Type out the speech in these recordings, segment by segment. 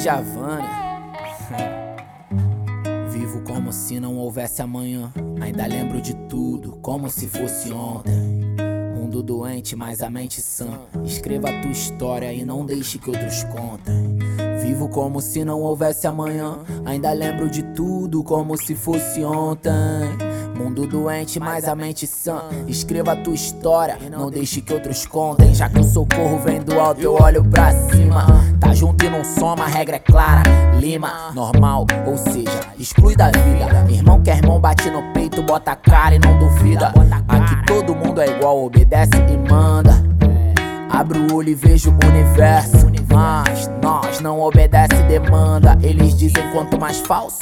Djavana. Vivo como se não houvesse amanhã. Ainda lembro de tudo, como se fosse ontem. Mundo doente, mas a mente sã. Escreva a tua história e não deixe que outros contem. Vivo como se não houvesse amanhã. Ainda lembro de tudo, como se fosse ontem. Mundo doente, mas a mente sã. Escreva a tua história, não deixe que outros contem. Já que o socorro vem do alto, eu olho pra cima. Tá junto e não soma, a regra é clara. Lima, normal, ou seja, exclui da vida. Irmão que é irmão, bate no peito, bota a cara e não duvida. Aqui todo mundo é igual, obedece e manda. Abro o olho e vejo o universo. Mas nós não obedece demanda. Eles dizem quanto mais falso,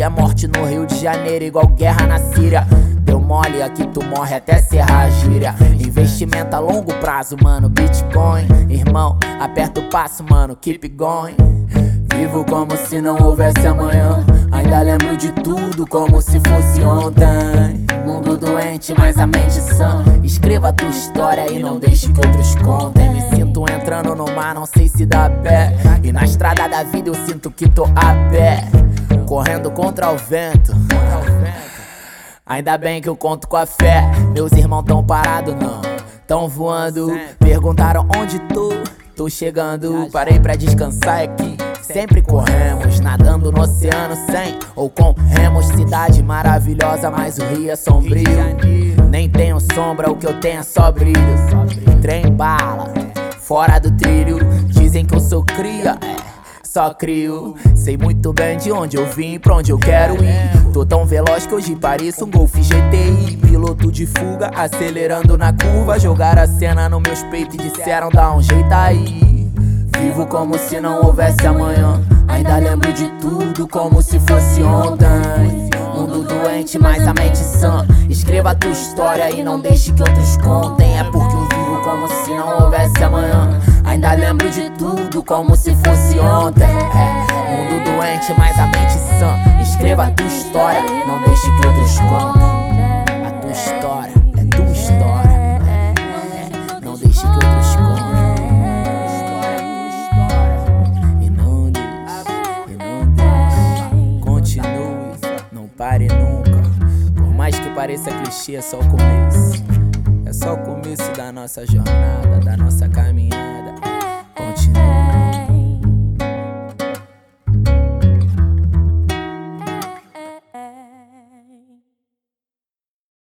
E a morte no Rio de Janeiro, igual guerra na Síria. Deu mole aqui, tu morre até serrar a gíria. Investimento a longo prazo, mano. Bitcoin, irmão, aperta o passo, mano. Keep going. Vivo como se não houvesse amanhã. Ainda lembro de tudo como se fosse ontem. Mundo doente, mas a mente sã. Escreva tua história e não deixe que outros contem. Me sinto entrando no mar, não sei se dá pé. E na estrada da vida eu sinto que tô a pé. Correndo contra o vento. Ainda bem que eu conto com a fé. Meus irmãos tão parados, não. Tão voando. Perguntaram onde tô. Tô chegando. Parei pra descansar aqui. Sempre corremos, nadando no oceano sem ou com remos. Cidade maravilhosa, mas o rio é sombrio. Nem tenho sombra, o que eu tenho é só brilho. Trem bala, fora do trilho. Dizem que eu sou cria, é, só crio. Sei muito bem de onde eu vim pra onde eu quero ir. Tô tão veloz que hoje pareço um Golf GTI. Piloto de fuga, acelerando na curva. Jogaram a cena nos meus peitos e disseram: dá um jeito aí. Vivo como se não houvesse amanhã. Ainda lembro de tudo como se fosse ontem. Mundo doente, mas a mente sã. Escreva a tua história e não deixe que outros contem. É porque eu vivo como se não houvesse amanhã. Ainda lembro de tudo como se fosse ontem. É, mundo doente, mas a mente sã. Escreva a tua história, não deixe que outros contem. A tua história é tua história. É, não deixe que outros contem. E não deixe, e não deixe. Continue, não pare nunca. Por mais que pareça clichê, é só o começo. É só o começo da nossa jornada, da nossa.